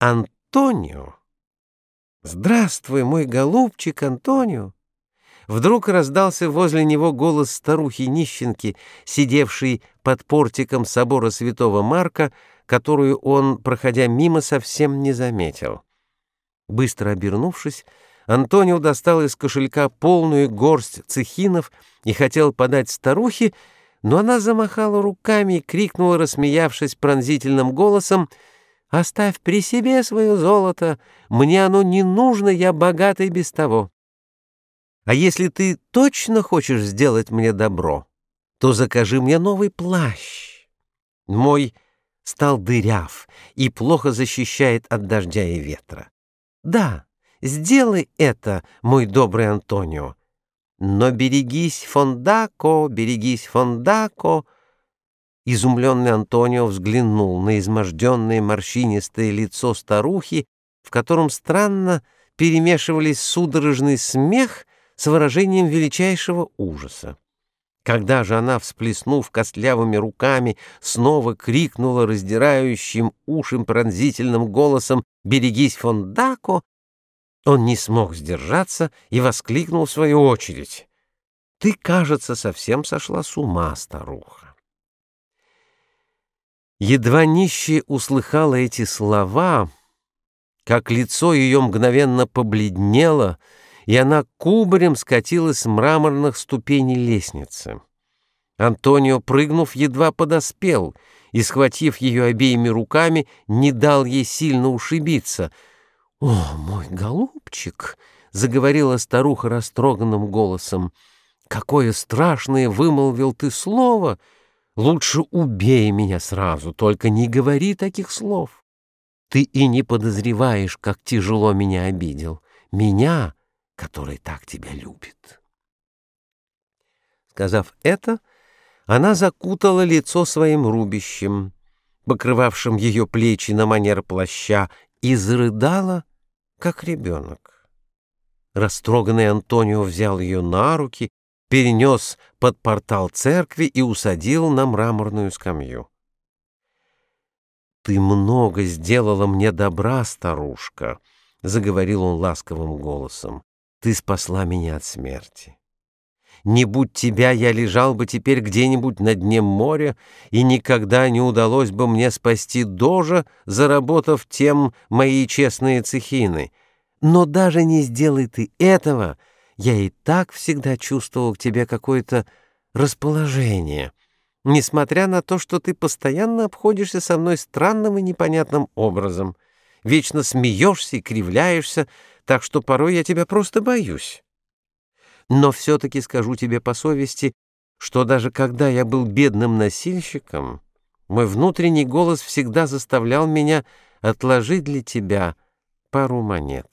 Антонио! Здравствуй, мой голубчик Антонио! Вдруг раздался возле него голос старухи-нищенки, сидевшей под портиком собора святого Марка, которую он, проходя мимо, совсем не заметил. Быстро обернувшись, Антонио достал из кошелька полную горсть цехинов и хотел подать старухе, но она замахала руками и крикнула, рассмеявшись пронзительным голосом, «Оставь при себе свое золото, мне оно не нужно, я богатый без того». А если ты точно хочешь сделать мне добро, то закажи мне новый плащ. Мой стал дыряв и плохо защищает от дождя и ветра. Да, сделай это, мой добрый Антонио. Но берегись, Фондако, берегись, Фондако. Изумленный Антонио взглянул на изможденное морщинистое лицо старухи, в котором странно перемешивались судорожный смех с выражением величайшего ужаса. Когда же она, всплеснув костлявыми руками, снова крикнула раздирающим ушим пронзительным голосом «Берегись, Фондако!», он не смог сдержаться и воскликнул в свою очередь. «Ты, кажется, совсем сошла с ума, старуха». Едва нищая услыхала эти слова, как лицо ее мгновенно побледнело, и она кубарем скатилась с мраморных ступеней лестницы. Антонио, прыгнув, едва подоспел и, схватив ее обеими руками, не дал ей сильно ушибиться. «О, мой голубчик!» — заговорила старуха растроганным голосом. «Какое страшное вымолвил ты слово! Лучше убей меня сразу, только не говори таких слов. Ты и не подозреваешь, как тяжело меня обидел. Меня, который так тебя любит. Сказав это, она закутала лицо своим рубищем, покрывавшим ее плечи на манер плаща, и зарыдала, как ребенок. Растроганный Антонио взял ее на руки, перенес под портал церкви и усадил на мраморную скамью. «Ты много сделала мне добра, старушка», — заговорил он ласковым голосом. Ты спасла меня от смерти. Не будь тебя, я лежал бы теперь где-нибудь на дне моря, и никогда не удалось бы мне спасти Дожа, заработав тем мои честные цехины. Но даже не сделай ты этого, я и так всегда чувствовал к тебе какое-то расположение, несмотря на то, что ты постоянно обходишься со мной странным и непонятным образом, вечно смеешься и кривляешься, так что порой я тебя просто боюсь. Но все-таки скажу тебе по совести, что даже когда я был бедным носильщиком, мой внутренний голос всегда заставлял меня отложить для тебя пару монет.